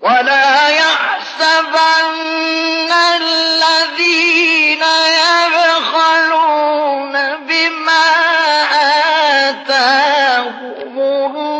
ولا يحسبن الذين يبخلون بما آتاهم الله